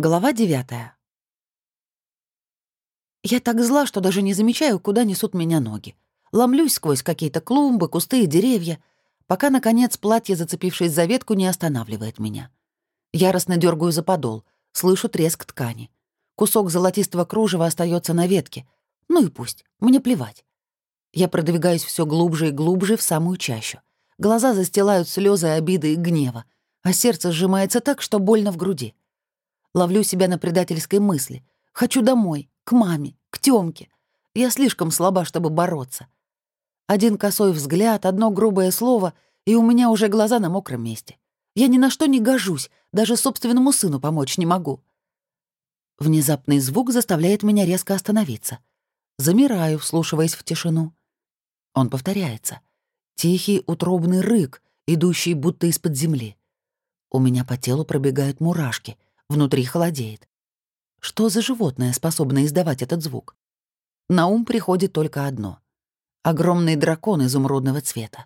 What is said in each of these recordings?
Глава девятая. Я так зла, что даже не замечаю, куда несут меня ноги. Ломлюсь сквозь какие-то клумбы, кусты и деревья, пока, наконец, платье, зацепившись за ветку, не останавливает меня. Яростно дергаю за подол, слышу треск ткани. Кусок золотистого кружева остается на ветке. Ну и пусть, мне плевать. Я продвигаюсь все глубже и глубже в самую чащу. Глаза застилают слезы обиды и гнева, а сердце сжимается так, что больно в груди. Ловлю себя на предательской мысли. Хочу домой, к маме, к Тёмке. Я слишком слаба, чтобы бороться. Один косой взгляд, одно грубое слово, и у меня уже глаза на мокром месте. Я ни на что не гожусь, даже собственному сыну помочь не могу. Внезапный звук заставляет меня резко остановиться. Замираю, вслушиваясь в тишину. Он повторяется. Тихий утробный рык, идущий будто из-под земли. У меня по телу пробегают мурашки — Внутри холодеет. Что за животное способно издавать этот звук? На ум приходит только одно. Огромный дракон изумрудного цвета.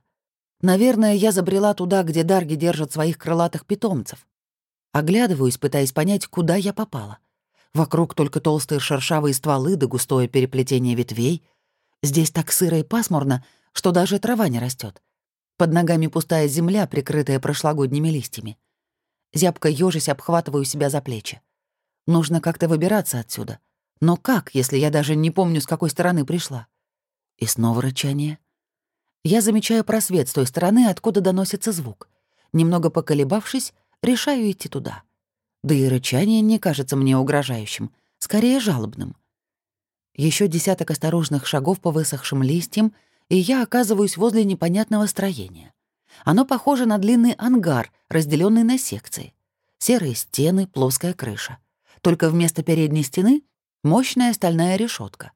Наверное, я забрела туда, где дарги держат своих крылатых питомцев. Оглядываюсь, пытаясь понять, куда я попала. Вокруг только толстые шершавые стволы да густое переплетение ветвей. Здесь так сыро и пасмурно, что даже трава не растет. Под ногами пустая земля, прикрытая прошлогодними листьями. Зябко ёжись обхватываю себя за плечи. Нужно как-то выбираться отсюда. Но как, если я даже не помню, с какой стороны пришла? И снова рычание. Я замечаю просвет с той стороны, откуда доносится звук. Немного поколебавшись, решаю идти туда. Да и рычание не кажется мне угрожающим, скорее жалобным. Еще десяток осторожных шагов по высохшим листьям, и я оказываюсь возле непонятного строения. Оно похоже на длинный ангар, разделенный на секции. Серые стены, плоская крыша. Только вместо передней стены — мощная стальная решетка.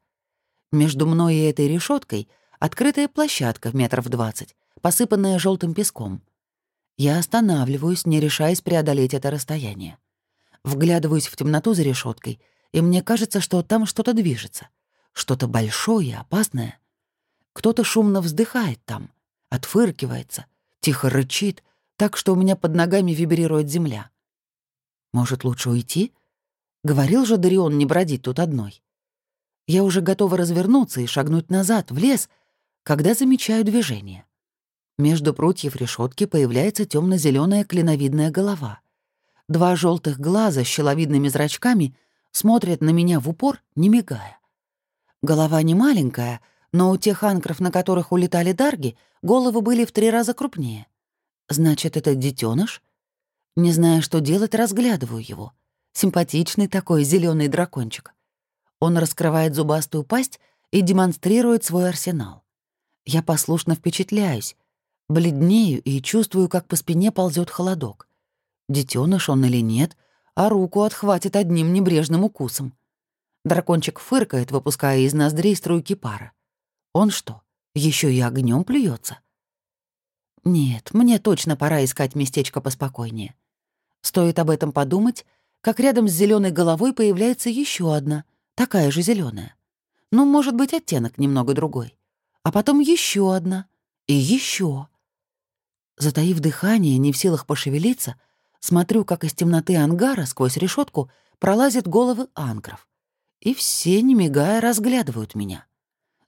Между мной и этой решеткой открытая площадка метров двадцать, посыпанная желтым песком. Я останавливаюсь, не решаясь преодолеть это расстояние. Вглядываюсь в темноту за решеткой, и мне кажется, что там что-то движется. Что-то большое, опасное. Кто-то шумно вздыхает там, отфыркивается — тихо рычит, так что у меня под ногами вибрирует земля. Может, лучше уйти? Говорил же Дарион не бродить тут одной. Я уже готова развернуться и шагнуть назад, в лес, когда замечаю движение. Между прутьев решетки появляется темно зеленая клиновидная голова. Два желтых глаза с щеловидными зрачками смотрят на меня в упор, не мигая. Голова не маленькая — но у тех анкров, на которых улетали дарги, головы были в три раза крупнее. Значит, это детеныш? Не зная, что делать, разглядываю его. Симпатичный такой зеленый дракончик. Он раскрывает зубастую пасть и демонстрирует свой арсенал. Я послушно впечатляюсь, бледнею и чувствую, как по спине ползет холодок. Детеныш он или нет, а руку отхватит одним небрежным укусом. Дракончик фыркает, выпуская из ноздрей струйки пара. Он что, еще и огнем плюется? Нет, мне точно пора искать местечко поспокойнее. Стоит об этом подумать, как рядом с зеленой головой появляется еще одна, такая же зеленая. Ну, может быть, оттенок немного другой. А потом еще одна. И еще. Затаив дыхание, не в силах пошевелиться, смотрю, как из темноты ангара сквозь решетку пролазят головы ангров. И все, не мигая, разглядывают меня.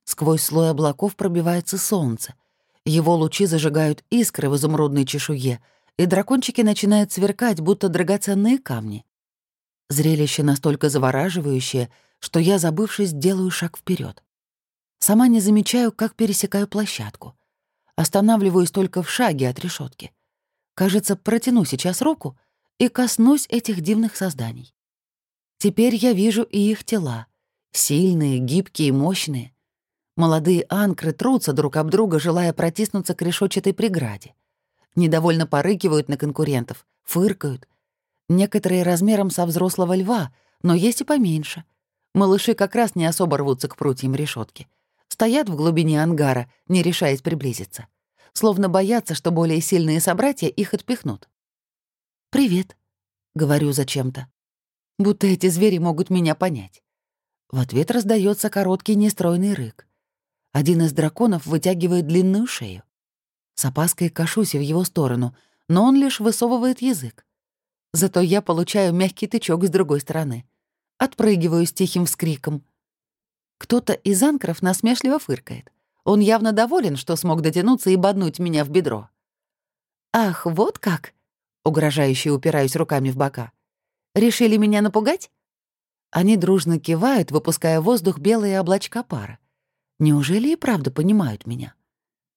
Сквозь слой облаков пробивается солнце. Его лучи зажигают искры в изумрудной чешуе, и дракончики начинают сверкать, будто драгоценные камни. Зрелище настолько завораживающее, что я, забывшись, делаю шаг вперед. Сама не замечаю, как пересекаю площадку. Останавливаюсь только в шаге от решетки. Кажется, протяну сейчас руку и коснусь этих дивных созданий. Теперь я вижу и их тела. Сильные, гибкие, мощные. Молодые анкры трутся друг об друга, желая протиснуться к решетчатой преграде. Недовольно порыкивают на конкурентов, фыркают. Некоторые размером со взрослого льва, но есть и поменьше. Малыши как раз не особо рвутся к прутьям решетки. Стоят в глубине ангара, не решаясь приблизиться. Словно боятся, что более сильные собратья их отпихнут. «Привет», — говорю зачем-то. Будто эти звери могут меня понять. В ответ раздается короткий нестройный рык. Один из драконов вытягивает длинную шею. С опаской кашусь в его сторону, но он лишь высовывает язык. Зато я получаю мягкий тычок с другой стороны. Отпрыгиваю с тихим вскриком. Кто-то из анкров насмешливо фыркает. Он явно доволен, что смог дотянуться и боднуть меня в бедро. «Ах, вот как!» — угрожающе упираюсь руками в бока. «Решили меня напугать?» Они дружно кивают, выпуская воздух белые облачка пара. Неужели и правда понимают меня?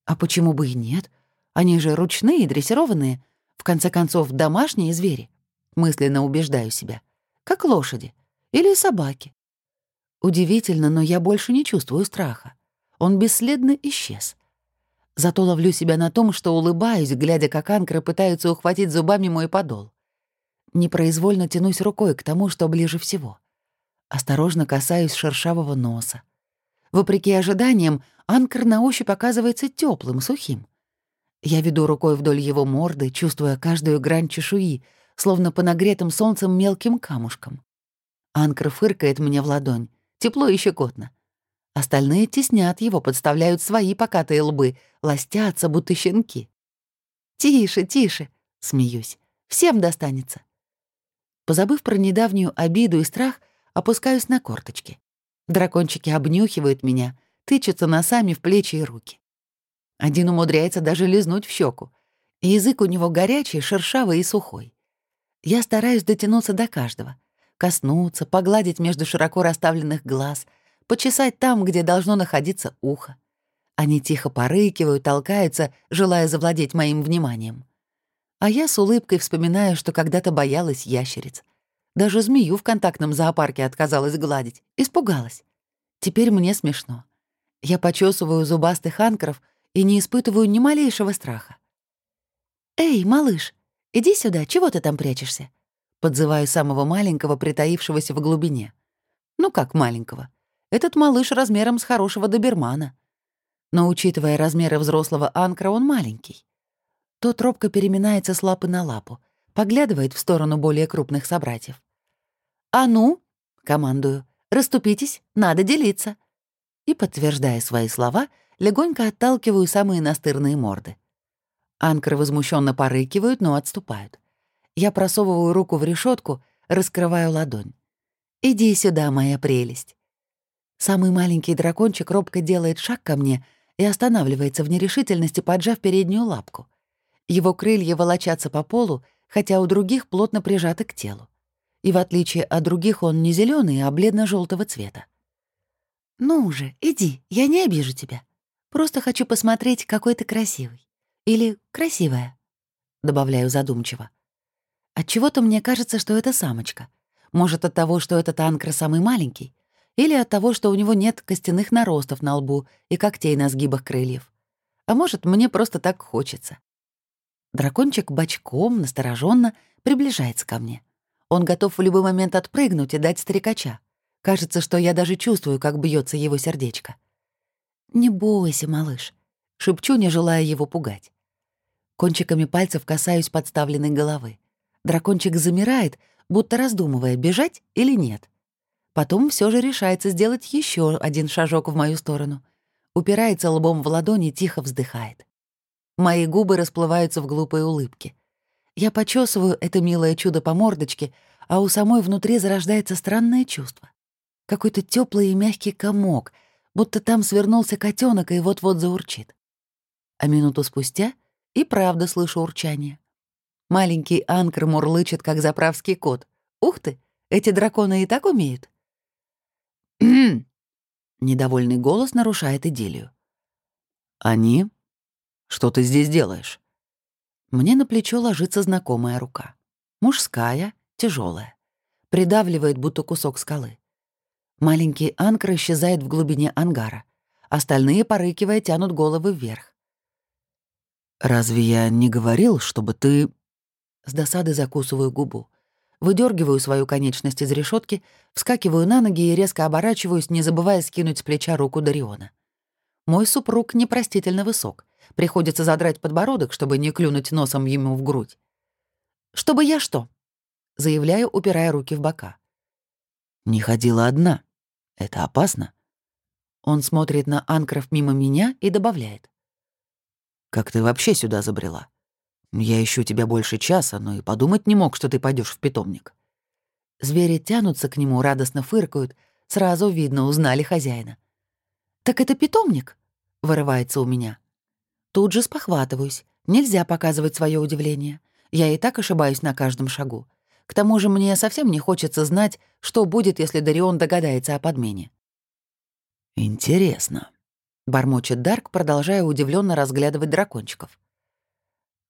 А почему бы и нет? Они же ручные, дрессированные. В конце концов, домашние звери. Мысленно убеждаю себя. Как лошади. Или собаки. Удивительно, но я больше не чувствую страха. Он бесследно исчез. Зато ловлю себя на том, что улыбаюсь, глядя, как анкры пытаются ухватить зубами мой подол. Непроизвольно тянусь рукой к тому, что ближе всего. Осторожно касаюсь шершавого носа. Вопреки ожиданиям, анкр на ощупь оказывается теплым, сухим. Я веду рукой вдоль его морды, чувствуя каждую грань чешуи, словно по нагретым солнцем мелким камушкам. Анкр фыркает мне в ладонь, тепло и щекотно. Остальные теснят его, подставляют свои покатые лбы, ластятся, будто щенки. «Тише, тише!» — смеюсь. «Всем достанется!» Позабыв про недавнюю обиду и страх, опускаюсь на корточки. Дракончики обнюхивают меня, тычутся носами в плечи и руки. Один умудряется даже лизнуть в щеку. И язык у него горячий, шершавый и сухой. Я стараюсь дотянуться до каждого. Коснуться, погладить между широко расставленных глаз, почесать там, где должно находиться ухо. Они тихо порыкивают, толкаются, желая завладеть моим вниманием. А я с улыбкой вспоминаю, что когда-то боялась ящериц. Даже змею в контактном зоопарке отказалась гладить. Испугалась. Теперь мне смешно. Я почесываю зубастых анкров и не испытываю ни малейшего страха. «Эй, малыш, иди сюда, чего ты там прячешься?» Подзываю самого маленького, притаившегося в глубине. Ну как маленького? Этот малыш размером с хорошего добермана. Но, учитывая размеры взрослого анкра, он маленький. Тот робко переминается с лапы на лапу, поглядывает в сторону более крупных собратьев. «А ну!» — командую. «Раступитесь, надо делиться!» И, подтверждая свои слова, легонько отталкиваю самые настырные морды. Анкры возмущенно порыкивают, но отступают. Я просовываю руку в решетку, раскрываю ладонь. «Иди сюда, моя прелесть!» Самый маленький дракончик робко делает шаг ко мне и останавливается в нерешительности, поджав переднюю лапку. Его крылья волочатся по полу, хотя у других плотно прижаты к телу. И в отличие от других он не зеленый, а бледно желтого цвета. «Ну уже, иди, я не обижу тебя. Просто хочу посмотреть, какой ты красивый. Или красивая», — добавляю задумчиво. Отчего-то мне кажется, что это самочка. Может, от того, что этот анкр самый маленький, или от того, что у него нет костяных наростов на лбу и когтей на сгибах крыльев. А может, мне просто так хочется. Дракончик бочком, настороженно приближается ко мне. Он готов в любой момент отпрыгнуть и дать стрекача. Кажется, что я даже чувствую, как бьется его сердечко. «Не бойся, малыш», — шепчу, не желая его пугать. Кончиками пальцев касаюсь подставленной головы. Дракончик замирает, будто раздумывая, бежать или нет. Потом все же решается сделать еще один шажок в мою сторону. Упирается лбом в ладони тихо вздыхает. Мои губы расплываются в глупой улыбке. Я почесываю это милое чудо по мордочке, а у самой внутри зарождается странное чувство. Какой-то теплый и мягкий комок, будто там свернулся котенок и вот-вот заурчит. А минуту спустя и правда слышу урчание. Маленький анкр мурлычет, как заправский кот. Ух ты, эти драконы и так умеют. Недовольный голос нарушает идиллию. «Они что ты здесь делаешь?» Мне на плечо ложится знакомая рука. Мужская, тяжелая, Придавливает, будто кусок скалы. Маленький анкр исчезает в глубине ангара. Остальные, порыкивая, тянут головы вверх. «Разве я не говорил, чтобы ты...» С досады закусываю губу. Выдергиваю свою конечность из решетки, вскакиваю на ноги и резко оборачиваюсь, не забывая скинуть с плеча руку Дариона. Мой супруг непростительно высок. Приходится задрать подбородок, чтобы не клюнуть носом ему в грудь. «Чтобы я что?» — заявляю, упирая руки в бока. «Не ходила одна. Это опасно». Он смотрит на анкров мимо меня и добавляет. «Как ты вообще сюда забрела? Я ищу тебя больше часа, но и подумать не мог, что ты пойдешь в питомник. Звери тянутся к нему, радостно фыркают. Сразу видно, узнали хозяина. «Так это питомник?» — вырывается у меня. Тут же спохватываюсь. Нельзя показывать свое удивление. Я и так ошибаюсь на каждом шагу. К тому же мне совсем не хочется знать, что будет, если Дарион догадается о подмене. «Интересно», — бормочет Дарк, продолжая удивленно разглядывать дракончиков.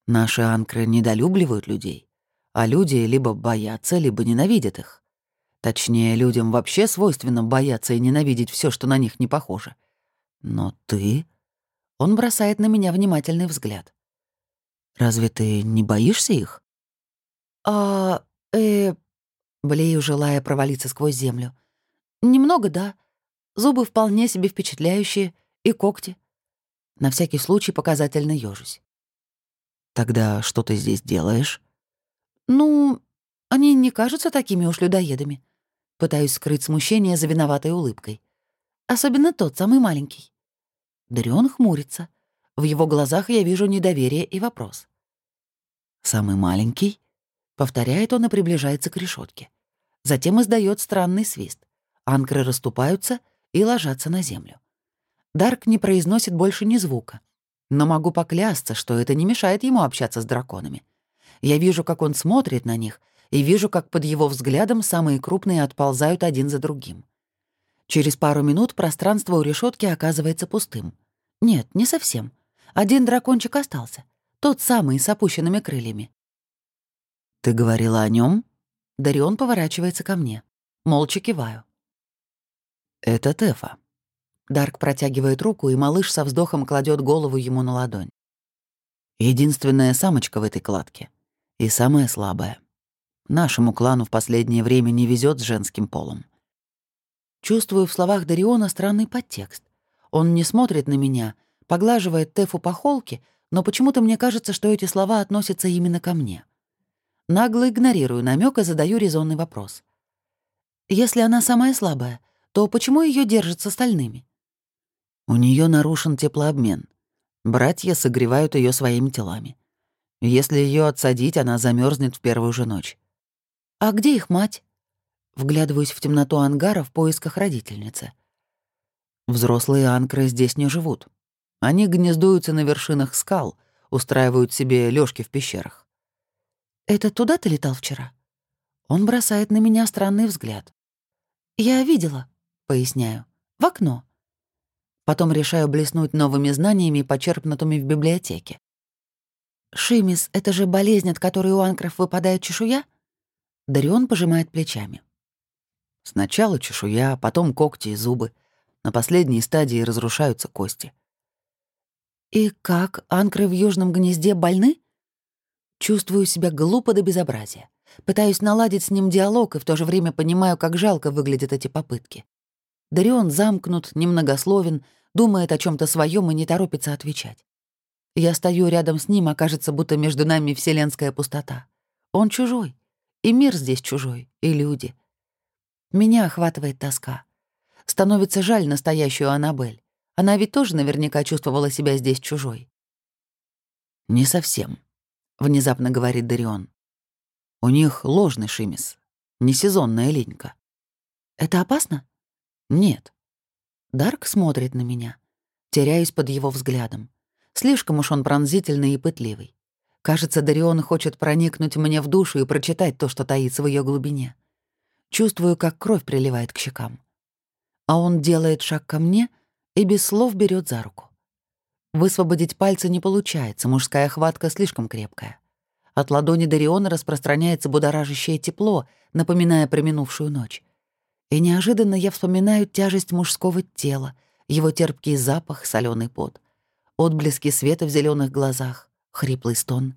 «Наши анкры недолюбливают людей, а люди либо боятся, либо ненавидят их. Точнее, людям вообще свойственно бояться и ненавидеть все, что на них не похоже. Но ты...» Он бросает на меня внимательный взгляд. «Разве ты не боишься их?» «А... э...» Блею, желая провалиться сквозь землю. «Немного, да. Зубы вполне себе впечатляющие. И когти. На всякий случай показательно ёжусь. «Тогда что ты здесь делаешь?» «Ну, они не кажутся такими уж людоедами». Пытаюсь скрыть смущение за виноватой улыбкой. Особенно тот, самый маленький. Дарион хмурится. В его глазах я вижу недоверие и вопрос. «Самый маленький?» Повторяет он и приближается к решетке. Затем издает странный свист. Анкры расступаются и ложатся на землю. Дарк не произносит больше ни звука. Но могу поклясться, что это не мешает ему общаться с драконами. Я вижу, как он смотрит на них, и вижу, как под его взглядом самые крупные отползают один за другим. Через пару минут пространство у решетки оказывается пустым. Нет, не совсем. Один дракончик остался. Тот самый, с опущенными крыльями. «Ты говорила о нем? Дарион поворачивается ко мне. Молча киваю. «Это Тефа», Дарк протягивает руку, и малыш со вздохом кладет голову ему на ладонь. Единственная самочка в этой кладке. И самая слабая. Нашему клану в последнее время не везет с женским полом. Чувствую в словах Дариона странный подтекст. Он не смотрит на меня, поглаживает Тефу по холке, но почему-то мне кажется, что эти слова относятся именно ко мне. Нагло игнорирую намек и задаю резонный вопрос. Если она самая слабая, то почему ее держат с остальными? У нее нарушен теплообмен. Братья согревают ее своими телами. Если ее отсадить, она замерзнет в первую же ночь. А где их мать? Вглядываюсь в темноту ангара в поисках родительницы. Взрослые анкры здесь не живут. Они гнездуются на вершинах скал, устраивают себе лёжки в пещерах. «Это туда ты летал вчера?» Он бросает на меня странный взгляд. «Я видела», — поясняю, — «в окно». Потом решаю блеснуть новыми знаниями, почерпнутыми в библиотеке. «Шимис — это же болезнь, от которой у анкров выпадает чешуя?» Дарион пожимает плечами. Сначала чешуя, потом когти и зубы. На последней стадии разрушаются кости. «И как, анкры в южном гнезде больны?» Чувствую себя глупо до безобразия. Пытаюсь наладить с ним диалог и в то же время понимаю, как жалко выглядят эти попытки. Дарион замкнут, немногословен, думает о чем то своем и не торопится отвечать. Я стою рядом с ним, а кажется, будто между нами вселенская пустота. Он чужой, и мир здесь чужой, и люди. Меня охватывает тоска. Становится жаль настоящую Аннабель. Она ведь тоже наверняка чувствовала себя здесь чужой. «Не совсем», — внезапно говорит Дарион. «У них ложный шимис, не сезонная линька». «Это опасно?» «Нет». Дарк смотрит на меня. Теряюсь под его взглядом. Слишком уж он пронзительный и пытливый. Кажется, Дарион хочет проникнуть мне в душу и прочитать то, что таится в ее глубине. Чувствую, как кровь приливает к щекам. А он делает шаг ко мне и без слов берет за руку. Высвободить пальцы не получается, мужская хватка слишком крепкая. От ладони Дариона распространяется будоражащее тепло, напоминая про минувшую ночь. И неожиданно я вспоминаю тяжесть мужского тела, его терпкий запах, соленый пот, отблески света в зеленых глазах, хриплый стон.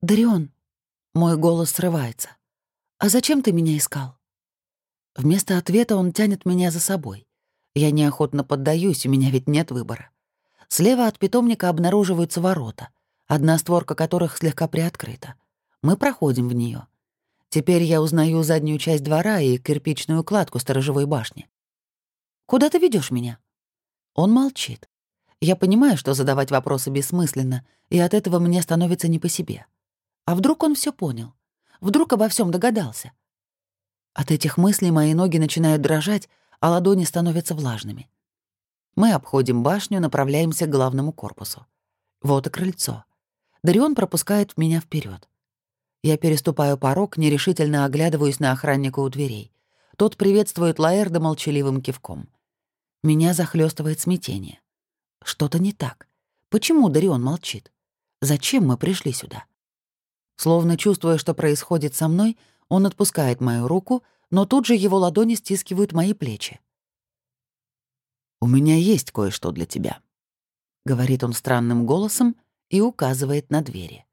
«Дарион», — мой голос срывается, — «а зачем ты меня искал?» Вместо ответа он тянет меня за собой. Я неохотно поддаюсь, у меня ведь нет выбора. Слева от питомника обнаруживаются ворота, одна створка которых слегка приоткрыта. Мы проходим в нее. Теперь я узнаю заднюю часть двора и кирпичную кладку сторожевой башни. «Куда ты ведешь меня?» Он молчит. Я понимаю, что задавать вопросы бессмысленно, и от этого мне становится не по себе. А вдруг он все понял? Вдруг обо всем догадался? От этих мыслей мои ноги начинают дрожать, а ладони становятся влажными. Мы обходим башню, направляемся к главному корпусу. Вот и крыльцо. Дарион пропускает меня вперед. Я переступаю порог, нерешительно оглядываюсь на охранника у дверей. Тот приветствует Лаэрда молчаливым кивком. Меня захлестывает смятение. Что-то не так. Почему Дарион молчит? Зачем мы пришли сюда? Словно чувствуя, что происходит со мной, он отпускает мою руку, но тут же его ладони стискивают мои плечи. «У меня есть кое-что для тебя», — говорит он странным голосом и указывает на двери.